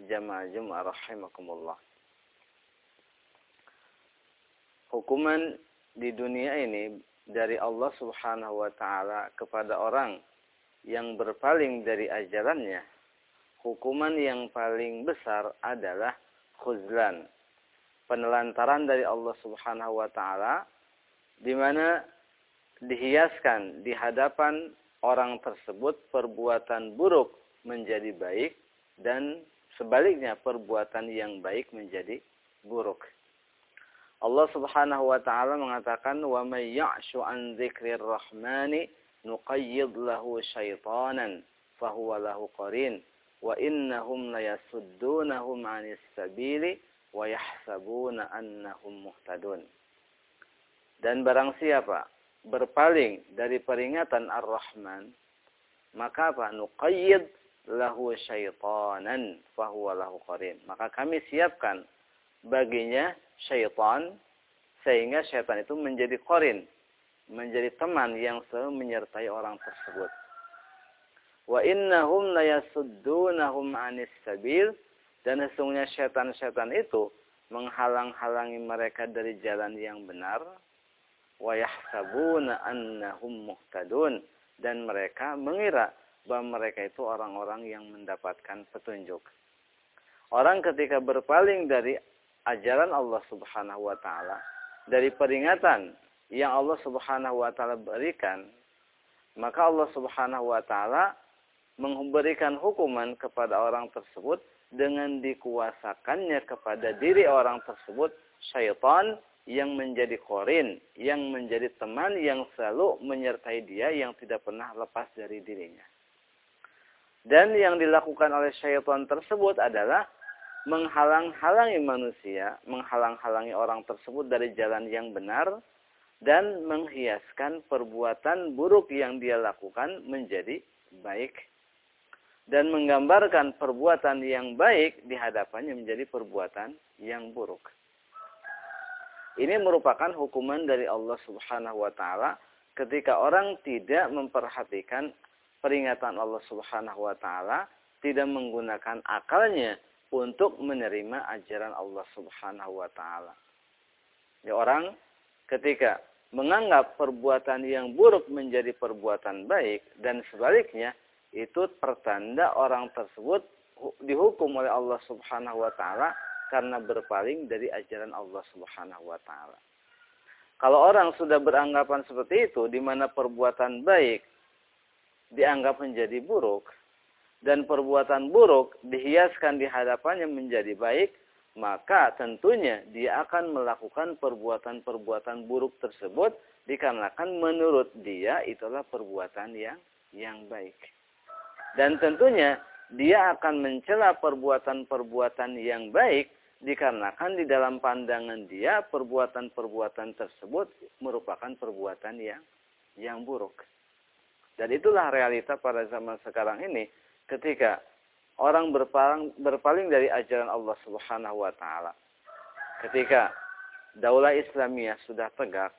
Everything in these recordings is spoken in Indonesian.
jamaah Jum'ah rahimakumullah. Hukuman di dunia ini dari Allah Subhanahu wa taala kepada orang yang berpaling dari ajarannya, hukuman yang paling besar adalah khuzlan. Penelantaran dari Allah Subhanahu wa taala di mana dihiaskan di hadapan orang tersebut perbuatan buruk menjadi baik dan Sebaliknya perbuatan yang baik menjadi buruk. Allah Subhanahu wa taala mengatakan wa may ya'shu an dzikrir rahmani nuqayyid lahu syaitanan fahuwa lahu qarin wa innahum layasuddunahum 'anis sabili wa yahsabuna annahum muhtadun. Dan barang siapa berpaling dari peringatan Ar-Rahman, maka apa? Nuqayyid lahu syaitanan fahuwa lahu qarin. Maka kami siapkan baginya syaitan sehingga syaitan itu menjadi qarin, menjadi teman yang selalu menyertai orang tersebut. Wa innahum layasuddunahum 'anis sabil dan sesungguhnya syaitan-syaitan itu menghalang-halangi mereka dari jalan yang benar wa yahsabuna annahum muhtadun dan mereka mengira bahwa mereka itu orang-orang yang mendapatkan petunjuk. Orang ketika berpaling dari ajaran Allah Subhanahu wa taala, dari peringatan yang Allah Subhanahu wa taala berikan, maka Allah Subhanahu wa taala memberikan hukuman kepada orang tersebut dengan dikuasakannya kepada diri orang tersebut syaitan yang menjadi korin, yang menjadi teman yang selalu menyertai dia yang tidak pernah lepas dari dirinya. Dan yang dilakukan oleh syaitan tersebut adalah menghalang-halangi manusia, menghalang-halangi orang tersebut dari jalan yang benar, dan menghiaskan perbuatan buruk yang dia lakukan menjadi baik. Dan menggambarkan perbuatan yang baik di hadapannya menjadi perbuatan yang buruk. Ini merupakan hukuman dari Allah Subhanahu wa taala ketika orang tidak memperhatikan peringatan Allah Subhanahu wa taala, tidak menggunakan akalnya untuk menerima ajaran Allah Subhanahu wa taala. Ya orang ketika menganggap perbuatan yang buruk menjadi perbuatan baik dan sebaliknya itu pertanda orang tersebut dihukum oleh Allah Subhanahu wa taala karena berpaling dari ajaran Allah Subhanahu wa taala. Kalau orang sudah beranggapan seperti itu di mana perbuatan baik dianggap menjadi buruk dan perbuatan buruk dihiaskan di hadapannya menjadi baik, maka tentunya dia akan melakukan perbuatan-perbuatan buruk tersebut dikarenakan menurut dia itulah perbuatan yang yang baik. Dan tentunya dia akan mencela perbuatan-perbuatan yang baik dikarenakan di dalam pandangan dia perbuatan-perbuatan tersebut merupakan perbuatan yang yang buruk. Dan itulah realita pada zaman sekarang ini ketika orang berpaling, berpaling dari ajaran Allah Subhanahu wa taala. Ketika daulah Islamiyah sudah tegak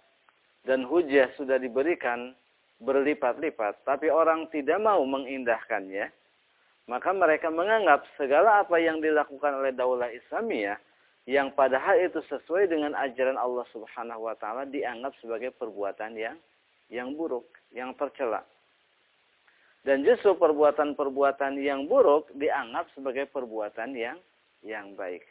dan hujah sudah diberikan berlipat-lipat, tapi orang tidak mau mengindahkannya, maka mereka menganggap segala apa yang dilakukan oleh daulah Islamiyah yang padahal itu sesuai dengan ajaran Allah Subhanahu wa taala dianggap sebagai perbuatan yang yang buruk, yang tercela. Dan justru perbuatan-perbuatan yang buruk dianggap sebagai perbuatan yang yang baik.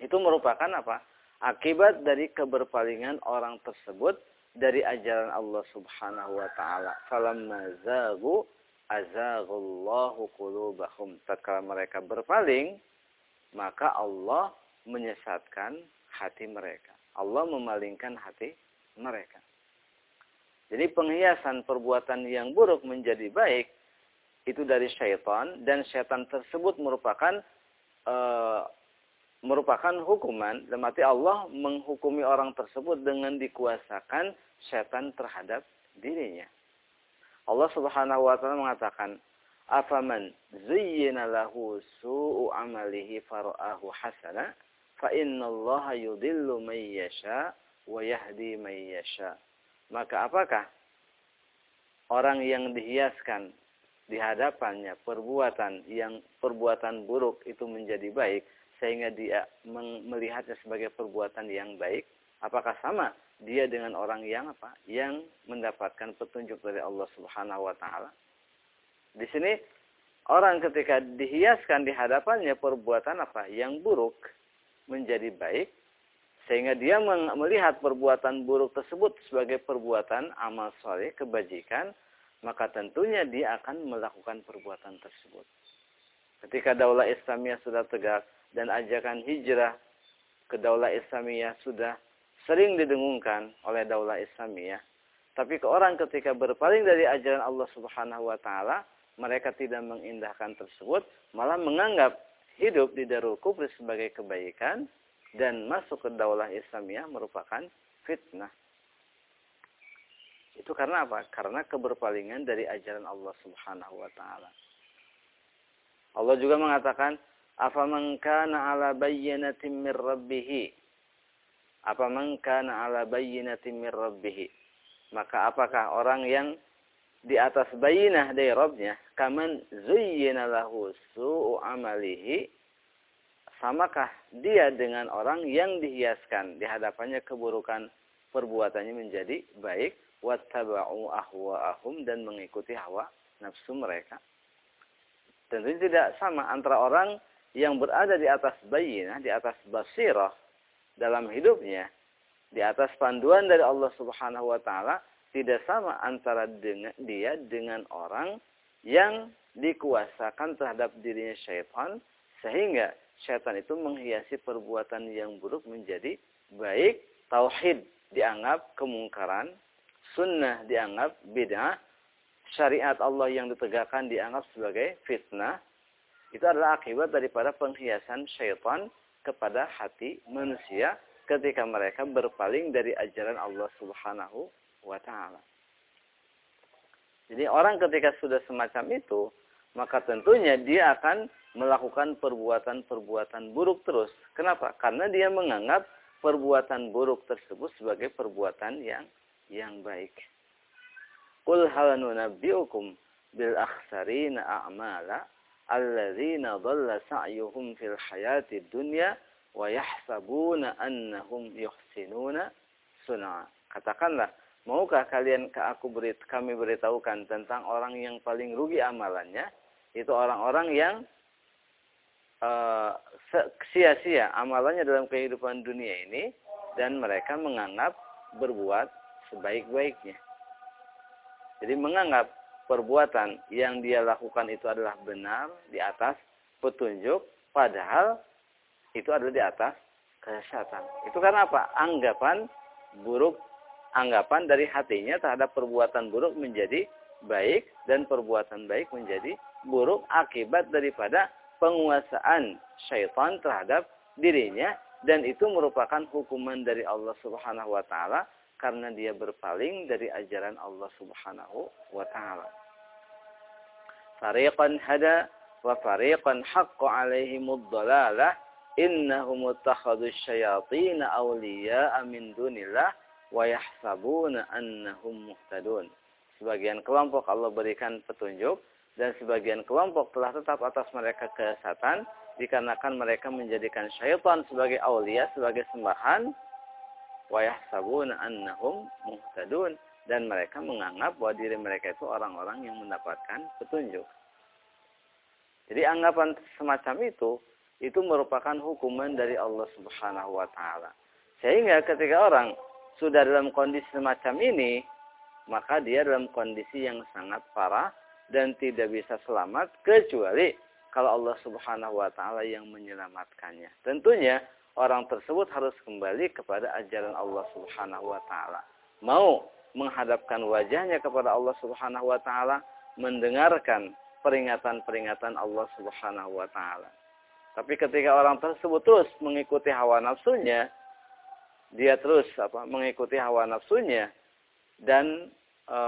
Itu merupakan apa? Akibat dari keberpalingan orang tersebut dari ajaran Allah Subhanahu wa taala. Falamma zagu azaghullahu qulubahum. Tatkala mereka berpaling, maka Allah menyesatkan hati mereka. Allah memalingkan hati mereka. Jadi penghiasan perbuatan yang buruk menjadi baik itu dari syaitan dan syaitan tersebut merupakan e, merupakan hukuman. Dalam arti Allah menghukumi orang tersebut dengan dikuasakan syaitan terhadap dirinya. Allah Subhanahu wa taala mengatakan, "Afaman zuyyina lahu su'u amalihi fara'ahu hasana, fa innallaha yudillu man yasha wa yahdi man yasha." Maka apakah orang yang dihiaskan di hadapannya perbuatan yang perbuatan buruk itu menjadi baik sehingga dia melihatnya sebagai perbuatan yang baik? Apakah sama dia dengan orang yang apa? Yang mendapatkan petunjuk dari Allah Subhanahu wa taala? Di sini orang ketika dihiaskan di hadapannya perbuatan apa yang buruk menjadi baik sehingga dia melihat perbuatan buruk tersebut sebagai perbuatan amal soleh, kebajikan, maka tentunya dia akan melakukan perbuatan tersebut. Ketika daulah Islamiyah sudah tegak dan ajakan hijrah ke daulah Islamiyah sudah sering didengungkan oleh daulah Islamiyah, tapi ke orang ketika berpaling dari ajaran Allah Subhanahu wa taala, mereka tidak mengindahkan tersebut, malah menganggap hidup di Darul Kufri sebagai kebaikan dan masuk ke daulah Islamiyah merupakan fitnah. Itu karena apa? Karena keberpalingan dari ajaran Allah Subhanahu wa taala. Allah juga mengatakan, "Afaman kana ala bayyinatin min rabbih?" Afaman kana ala bayyinatin min rabbih? Maka apakah orang yang di atas bayinah dari Rabbnya, kaman zuyyina lahu su'u amalihi, samakah dia dengan orang yang dihiaskan di hadapannya keburukan perbuatannya menjadi baik, wattaba'u ahwa'ahum dan mengikuti hawa nafsu mereka. Tentu tidak sama antara orang yang berada di atas bayinah, di atas basirah dalam hidupnya, di atas panduan dari Allah Subhanahu wa taala, tidak sama antara dia dengan orang yang dikuasakan terhadap dirinya syaitan sehingga syaitan itu menghiasi perbuatan yang buruk menjadi baik tauhid dianggap kemungkaran sunnah dianggap bid'ah syariat Allah yang ditegakkan dianggap sebagai fitnah itu adalah akibat daripada penghiasan syaitan kepada hati manusia ketika mereka berpaling dari ajaran Allah Subhanahu wa taala. Jadi orang ketika sudah semacam itu, maka tentunya dia akan melakukan perbuatan-perbuatan buruk terus. Kenapa? Karena dia menganggap perbuatan buruk tersebut sebagai perbuatan yang yang baik. Qul hal nunabbiukum bil akhsarina a'mala alladzina dhalla sa'yuhum fil hayati dunya wa yahsabuna annahum yuhsinuna sun'a. Katakanlah, Maukah kalian ke aku berit, kami beritahukan tentang orang yang paling rugi amalannya? Itu orang-orang yang eh, sia-sia amalannya dalam kehidupan dunia ini dan mereka menganggap berbuat sebaik-baiknya. Jadi menganggap perbuatan yang dia lakukan itu adalah benar di atas petunjuk, padahal itu adalah di atas kesesatan. Itu karena apa? Anggapan buruk anggapan dari hatinya terhadap perbuatan buruk menjadi baik dan perbuatan baik menjadi buruk akibat daripada penguasaan syaitan terhadap dirinya dan itu merupakan hukuman dari Allah Subhanahu wa taala karena dia berpaling dari ajaran Allah Subhanahu wa taala. Fariqan hada wa fariqan haqqo alaihimud dhalalah innahum ittakhadhu syayatin awliya'a min dunillah wa yahsabuna annahum muhtadun. Sebagian kelompok Allah berikan petunjuk dan sebagian kelompok telah tetap atas mereka kesesatan dikarenakan mereka menjadikan syaitan sebagai aulia, sebagai sembahan wa yahsabuna annahum muhtadun dan mereka menganggap bahwa diri mereka itu orang-orang yang mendapatkan petunjuk. Jadi anggapan semacam itu itu merupakan hukuman dari Allah Subhanahu wa taala. Sehingga ketika orang sudah dalam kondisi semacam ini, maka dia dalam kondisi yang sangat parah dan tidak bisa selamat kecuali kalau Allah Subhanahu wa taala yang menyelamatkannya. Tentunya orang tersebut harus kembali kepada ajaran Allah Subhanahu wa taala. Mau menghadapkan wajahnya kepada Allah Subhanahu wa taala, mendengarkan peringatan-peringatan Allah Subhanahu wa taala. Tapi ketika orang tersebut terus mengikuti hawa nafsunya, dia terus apa mengikuti hawa nafsunya dan e,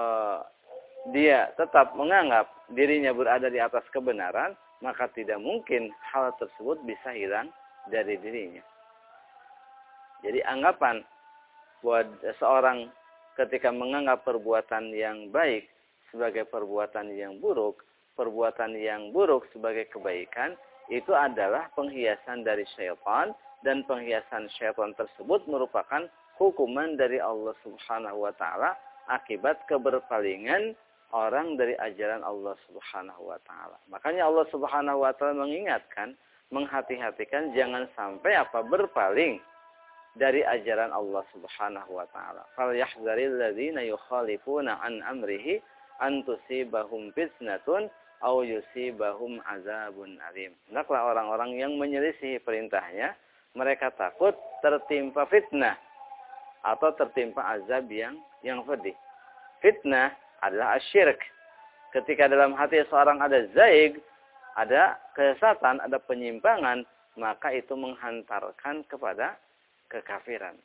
dia tetap menganggap dirinya berada di atas kebenaran, maka tidak mungkin hal tersebut bisa hilang dari dirinya. Jadi anggapan buat seorang ketika menganggap perbuatan yang baik sebagai perbuatan yang buruk, perbuatan yang buruk sebagai kebaikan, itu adalah penghiasan dari syaitan dan penghiasan syaitan tersebut merupakan hukuman dari Allah Subhanahu wa taala akibat keberpalingan orang dari ajaran Allah Subhanahu wa taala. Makanya Allah Subhanahu wa taala mengingatkan, menghati-hatikan jangan sampai apa berpaling dari ajaran Allah Subhanahu wa taala. Fal yahzaril ladzina yukhalifuna an amrihi an tusibahum fitnatun aw yusibahum azabun alim. Hendaklah orang-orang yang menyelisih perintahnya mereka takut tertimpa fitnah atau tertimpa azab yang yang pedih. Fitnah adalah asyirk. Ketika dalam hati seorang ada zaig, ada kesesatan, ada penyimpangan, maka itu menghantarkan kepada kekafiran.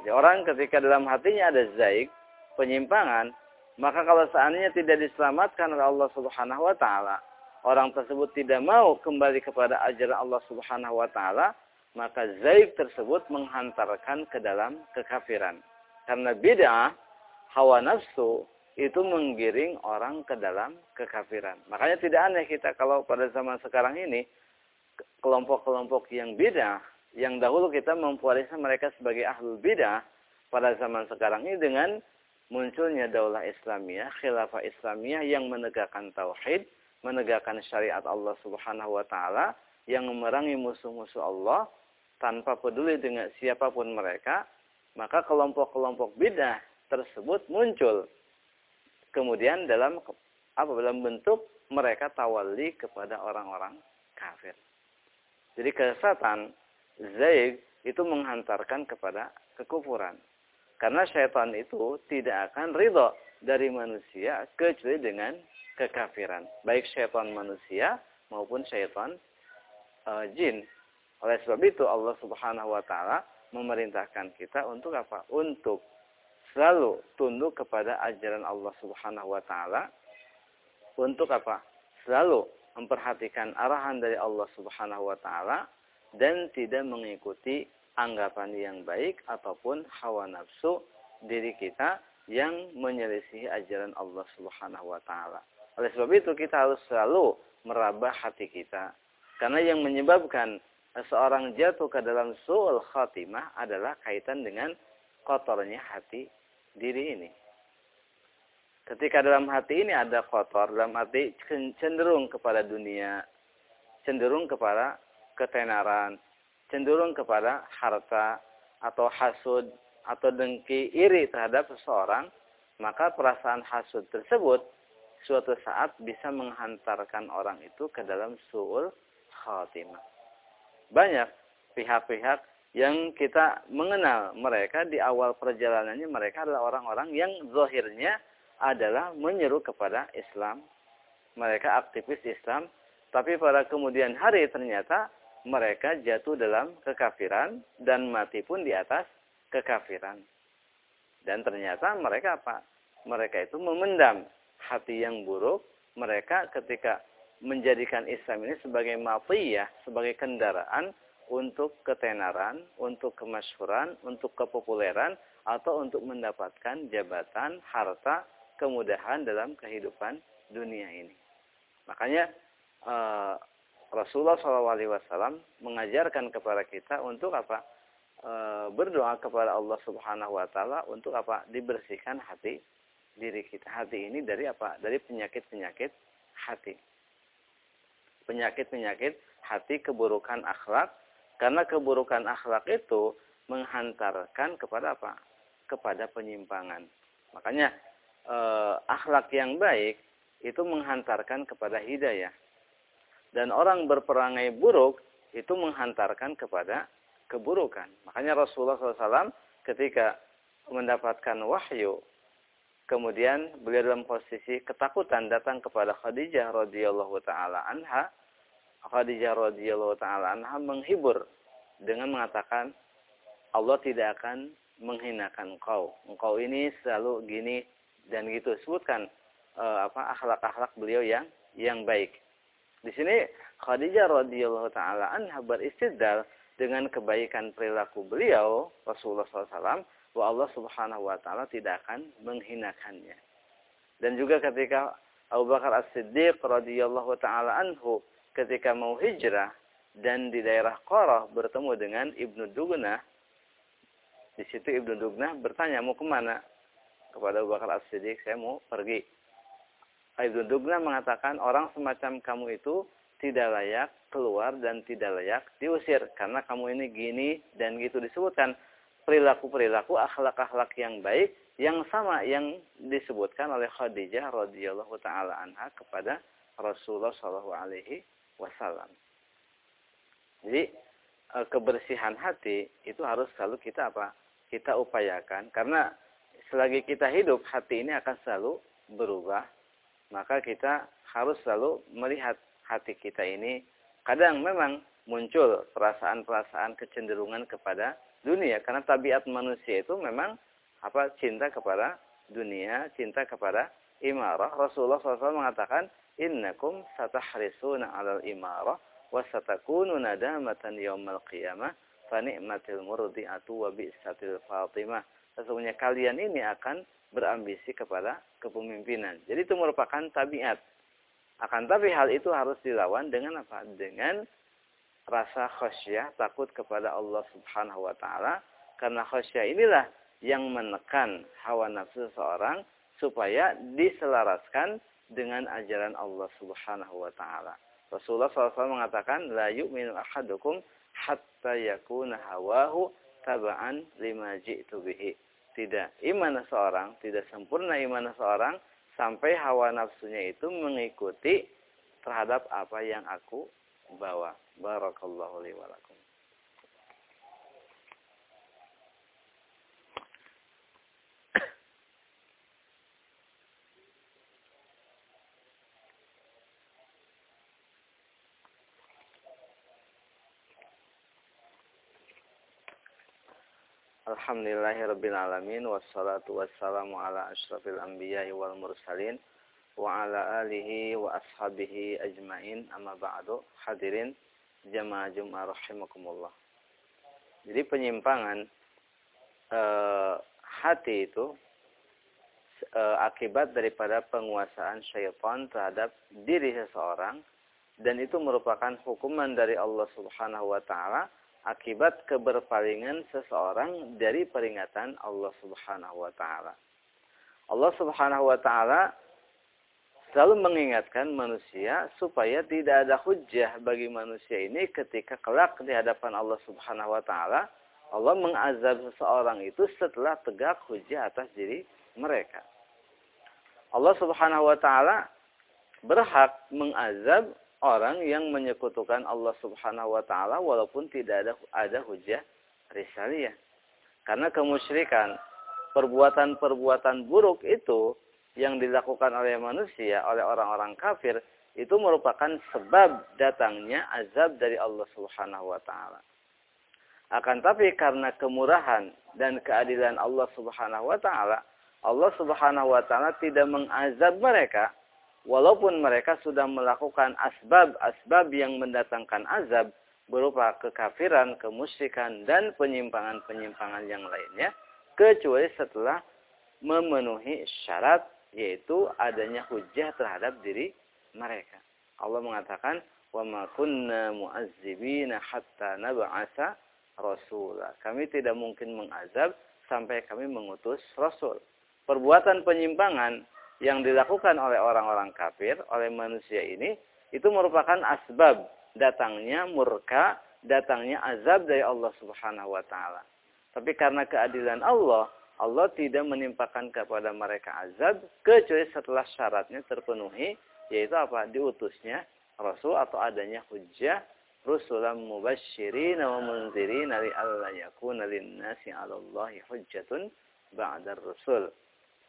Jadi orang ketika dalam hatinya ada zaig, penyimpangan, maka kalau seandainya tidak diselamatkan oleh Allah Subhanahu wa taala, orang tersebut tidak mau kembali kepada ajaran Allah Subhanahu wa taala, maka zaik tersebut menghantarkan ke dalam kekafiran. Karena bid'ah, hawa nafsu itu menggiring orang ke dalam kekafiran. Makanya tidak aneh kita kalau pada zaman sekarang ini kelompok-kelompok yang bid'ah yang dahulu kita mempunyai mereka sebagai ahlul bidah pada zaman sekarang ini dengan munculnya daulah Islamiyah, khilafah Islamiyah yang menegakkan tauhid, menegakkan syariat Allah Subhanahu wa taala yang memerangi musuh-musuh Allah tanpa peduli dengan siapa pun mereka, maka kelompok-kelompok bidah tersebut muncul. Kemudian dalam apa dalam bentuk mereka tawali kepada orang-orang kafir. Jadi kesesatan zaig itu menghantarkan kepada kekufuran. Karena syaitan itu tidak akan ridho dari manusia kecuali dengan kekafiran. Baik syaitan manusia maupun syaitan uh, jin. Oleh sebab itu Allah subhanahu wa ta'ala memerintahkan kita untuk apa? Untuk selalu tunduk kepada ajaran Allah subhanahu wa ta'ala. Untuk apa? Selalu memperhatikan arahan dari Allah subhanahu wa ta'ala dan tidak mengikuti anggapan yang baik ataupun hawa nafsu diri kita yang menyelisihi ajaran Allah Subhanahu wa taala. Oleh sebab itu kita harus selalu merabah hati kita. Karena yang menyebabkan seorang jatuh ke dalam su'ul khatimah adalah kaitan dengan kotornya hati diri ini. Ketika dalam hati ini ada kotor, dalam hati cenderung kepada dunia, cenderung kepada ketenaran, cenderung kepada harta atau hasud atau dengki iri terhadap seseorang, maka perasaan hasud tersebut suatu saat bisa menghantarkan orang itu ke dalam su'ul khatimah. Banyak pihak-pihak yang kita mengenal mereka di awal perjalanannya mereka adalah orang-orang yang zahirnya adalah menyeru kepada Islam. Mereka aktivis Islam, tapi pada kemudian hari ternyata mereka jatuh dalam kekafiran dan mati pun di atas kekafiran. Dan ternyata mereka apa? Mereka itu memendam hati yang buruk. Mereka ketika menjadikan Islam ini sebagai matiyah, sebagai kendaraan untuk ketenaran, untuk kemasyhuran, untuk kepopuleran, atau untuk mendapatkan jabatan, harta, kemudahan dalam kehidupan dunia ini. Makanya eh, Rasulullah SAW mengajarkan kepada kita untuk apa? E, berdoa kepada Allah Subhanahu Wa Taala untuk apa? Dibersihkan hati diri kita. Hati ini dari apa? Dari penyakit-penyakit hati. Penyakit-penyakit hati keburukan akhlak. Karena keburukan akhlak itu menghantarkan kepada apa? Kepada penyimpangan. Makanya e, akhlak yang baik itu menghantarkan kepada hidayah dan orang berperangai buruk itu menghantarkan kepada keburukan. Makanya Rasulullah SAW ketika mendapatkan wahyu, kemudian beliau dalam posisi ketakutan datang kepada Khadijah radhiyallahu taala anha. Khadijah radhiyallahu taala anha menghibur dengan mengatakan Allah tidak akan menghinakan engkau. Engkau ini selalu gini dan gitu. Sebutkan uh, apa akhlak-akhlak beliau yang yang baik. Di sini Khadijah radhiyallahu taala anha beristidlal dengan kebaikan perilaku beliau Rasulullah SAW bahwa Allah Subhanahu wa taala tidak akan menghinakannya. Dan juga ketika Abu Bakar As-Siddiq radhiyallahu taala anhu ketika mau hijrah dan di daerah Qarah bertemu dengan Ibnu Dugnah di situ Ibnu Dugnah bertanya mau ke mana? Kepada Abu Bakar As-Siddiq saya mau pergi. Ibnu Dugna mengatakan orang semacam kamu itu tidak layak keluar dan tidak layak diusir karena kamu ini gini dan gitu disebutkan. Perilaku-perilaku akhlak-akhlak yang baik yang sama yang disebutkan oleh Khadijah radhiyallahu taala anha kepada Rasulullah alaihi wasallam. Jadi e, kebersihan hati itu harus selalu kita apa? Kita upayakan karena selagi kita hidup hati ini akan selalu berubah maka kita harus selalu melihat hati kita ini kadang memang muncul perasaan-perasaan kecenderungan kepada dunia karena tabiat manusia itu memang apa cinta kepada dunia, cinta kepada imarah. Rasulullah SAW mengatakan innakum satahrisuna 'alal imarah wa satakunu nadamatan yaumal qiyamah fa ni'matil murdi'atu wa bi'satil fatimah. Sesungguhnya kalian ini akan berambisi kepada kepemimpinan. Jadi itu merupakan tabiat. Akan tapi hal itu harus dilawan dengan apa? Dengan rasa khasyah, takut kepada Allah Subhanahu wa taala. Karena khasyah inilah yang menekan hawa nafsu seseorang supaya diselaraskan dengan ajaran Allah Subhanahu wa taala. Rasulullah SAW mengatakan la yu'minu ahadukum hatta yakuna hawahu taba'an lima ji'tu bihi. Tidak iman seorang, tidak sempurna iman seorang sampai hawa nafsunya itu mengikuti terhadap apa yang aku bawa. Barakallahu li wa lakum. Alhamdulillahirabbil alamin wassalatu wassalamu ala asyrafil anbiya'i wal mursalin wa ala alihi wa ashabihi ajmain. Amma ba'du. Hadirin jamaah Jumat rahimakumullah. Jadi penyimpangan eh, hati itu eh, akibat daripada penguasaan syaitan terhadap diri seseorang dan itu merupakan hukuman dari Allah Subhanahu wa taala akibat keberpalingan seseorang dari peringatan Allah Subhanahu wa taala. Allah Subhanahu wa taala selalu mengingatkan manusia supaya tidak ada hujah bagi manusia ini ketika kelak di hadapan Allah Subhanahu wa taala Allah mengazab seseorang itu setelah tegak hujah atas diri mereka. Allah Subhanahu wa taala berhak mengazab orang yang menyekutukan Allah Subhanahu wa taala walaupun tidak ada ada hujah risaliyah. Karena kemusyrikan, perbuatan-perbuatan buruk itu yang dilakukan oleh manusia, oleh orang-orang kafir, itu merupakan sebab datangnya azab dari Allah Subhanahu wa taala. Akan tapi karena kemurahan dan keadilan Allah Subhanahu wa taala, Allah Subhanahu wa taala tidak mengazab mereka walaupun mereka sudah melakukan asbab-asbab yang mendatangkan azab berupa kekafiran, kemusyrikan dan penyimpangan-penyimpangan yang lainnya kecuali setelah memenuhi syarat yaitu adanya hujah terhadap diri mereka. Allah mengatakan, "Wa ma kunna mu'azzibina hatta nab'atsa rasula." Kami tidak mungkin mengazab sampai kami mengutus rasul. Perbuatan penyimpangan yang dilakukan oleh orang-orang kafir, oleh manusia ini, itu merupakan asbab datangnya murka, datangnya azab dari Allah Subhanahu wa taala. Tapi karena keadilan Allah, Allah tidak menimpakan kepada mereka azab kecuali setelah syaratnya terpenuhi, yaitu apa? Diutusnya rasul atau adanya hujjah rusulan mubasysyirin wa munzirin li alla yakuna lin-nasi 'ala Allahi hujjatun ba'da rasul.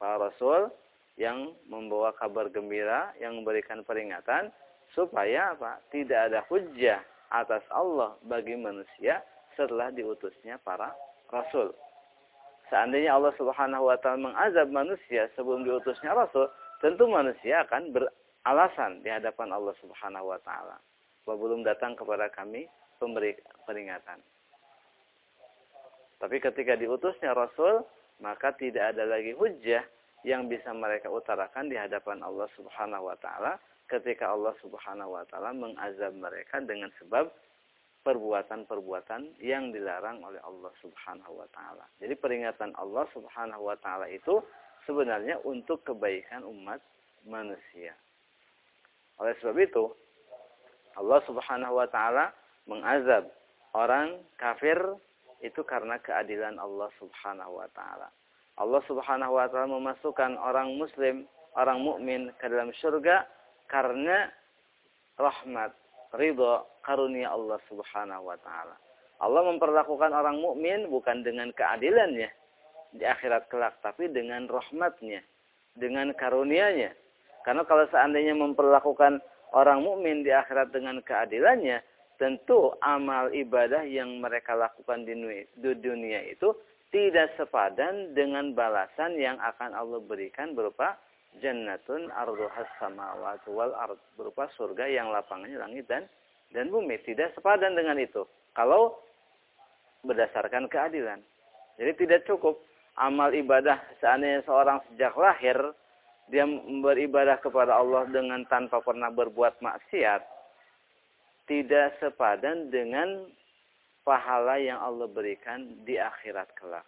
Para rasul yang membawa kabar gembira, yang memberikan peringatan supaya apa? Tidak ada hujjah atas Allah bagi manusia setelah diutusnya para rasul. Seandainya Allah Subhanahu wa taala mengazab manusia sebelum diutusnya rasul, tentu manusia akan beralasan di hadapan Allah Subhanahu wa taala bahwa belum datang kepada kami pemberi peringatan. Tapi ketika diutusnya rasul, maka tidak ada lagi hujjah yang bisa mereka utarakan di hadapan Allah Subhanahu wa taala ketika Allah Subhanahu wa taala mengazab mereka dengan sebab perbuatan-perbuatan yang dilarang oleh Allah Subhanahu wa taala. Jadi peringatan Allah Subhanahu wa taala itu sebenarnya untuk kebaikan umat manusia. Oleh sebab itu Allah Subhanahu wa taala mengazab orang kafir itu karena keadilan Allah Subhanahu wa taala. Allah Subhanahu wa taala memasukkan orang muslim, orang mukmin ke dalam surga karena rahmat, ridha, karunia Allah Subhanahu wa taala. Allah memperlakukan orang mukmin bukan dengan keadilannya di akhirat kelak, tapi dengan rahmatnya, dengan karunianya. Karena kalau seandainya memperlakukan orang mukmin di akhirat dengan keadilannya, tentu amal ibadah yang mereka lakukan di dunia itu tidak sepadan dengan balasan yang akan Allah berikan berupa jannatun arduhas samawati wal ard berupa surga yang lapangnya langit dan dan bumi. Tidak sepadan dengan itu. Kalau berdasarkan keadilan. Jadi tidak cukup. Amal ibadah seandainya seorang sejak lahir dia beribadah kepada Allah dengan tanpa pernah berbuat maksiat tidak sepadan dengan pahala yang Allah berikan di akhirat kelak.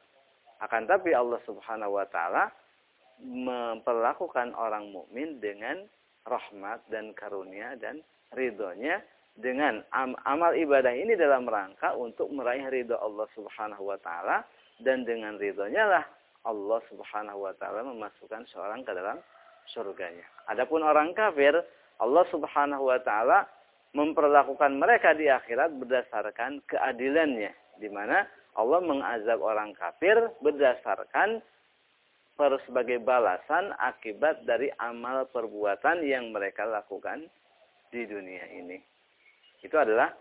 Akan tapi Allah Subhanahu wa taala memperlakukan orang mukmin dengan rahmat dan karunia dan ridhonya dengan am amal ibadah ini dalam rangka untuk meraih ridho Allah Subhanahu wa taala dan dengan ridhonya lah Allah Subhanahu wa taala memasukkan seorang ke dalam surganya. Adapun orang kafir, Allah Subhanahu wa taala memperlakukan mereka di akhirat berdasarkan keadilannya di mana Allah mengazab orang kafir berdasarkan sebagai balasan akibat dari amal perbuatan yang mereka lakukan di dunia ini. Itu adalah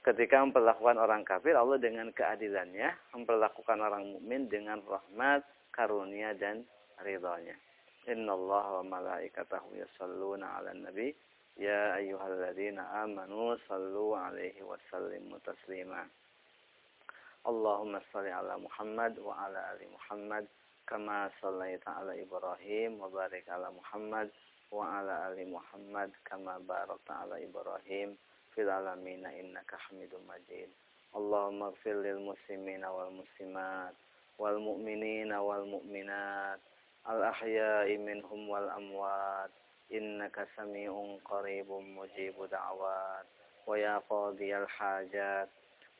ketika memperlakukan orang kafir Allah dengan keadilannya memperlakukan orang mukmin dengan rahmat, karunia dan ridhonya. Innallaha wa malaikatahu yusalluna 'alan nabi يا أيها الذين آمنوا صلوا عليه وسلموا تسليما اللهم صل على محمد وعلى آل محمد كما صليت على إبراهيم وبارك على محمد وعلى آل محمد كما باركت على إبراهيم في العالمين إنك حميد مجيد اللهم اغفر للمسلمين والمسلمات والمؤمنين والمؤمنات الأحياء منهم والأموات إنك سميع قريب مجيب دعوات ويا قاضي الحاجات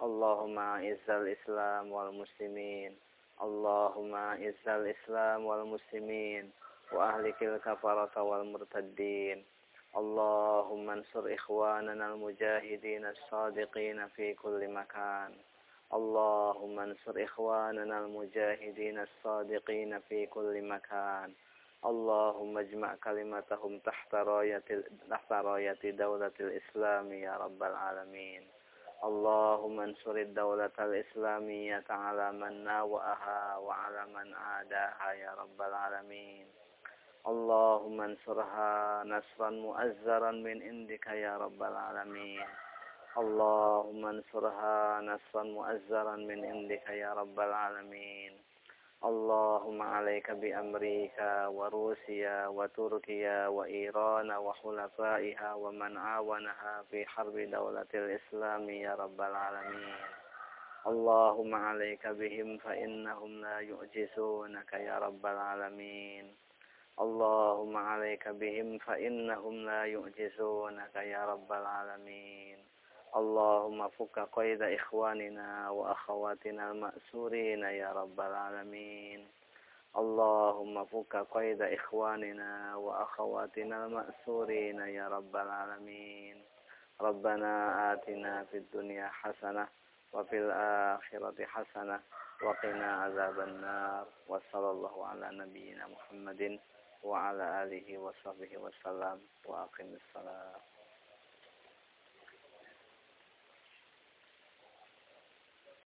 اللهم أعز الإسلام والمسلمين اللهم أعز الإسلام والمسلمين وأهلك الكفرة والمرتدين اللهم انصر إخواننا المجاهدين الصادقين في كل مكان اللهم انصر إخواننا المجاهدين الصادقين في كل مكان اللهم اجمع كلمتهم تحت راية تحت راية دولة الإسلام يا رب العالمين. اللهم انصر الدولة الإسلامية على من ناوأها وعلى من عاداها يا رب العالمين. اللهم انصرها نصرا مؤزرا من عندك يا رب العالمين. اللهم انصرها نصرا مؤزرا من عندك يا رب العالمين. اللهم عليك بأمريكا وروسيا وتركيا وإيران وحلفائها ومن عاونها في حرب دولة الإسلام يا رب العالمين اللهم عليك بهم فإنهم لا يعجزونك يا رب العالمين اللهم عليك بهم فإنهم لا يعجزونك يا رب العالمين اللهم فك قيد إخواننا وأخواتنا المأسورين يا رب العالمين. اللهم فك قيد إخواننا وأخواتنا المأسورين يا رب العالمين. ربنا آتنا في الدنيا حسنة وفي الآخرة حسنة وقنا عذاب النار. وصلى الله على نبينا محمد وعلى آله وصحبه وسلم. وأقم الصلاة.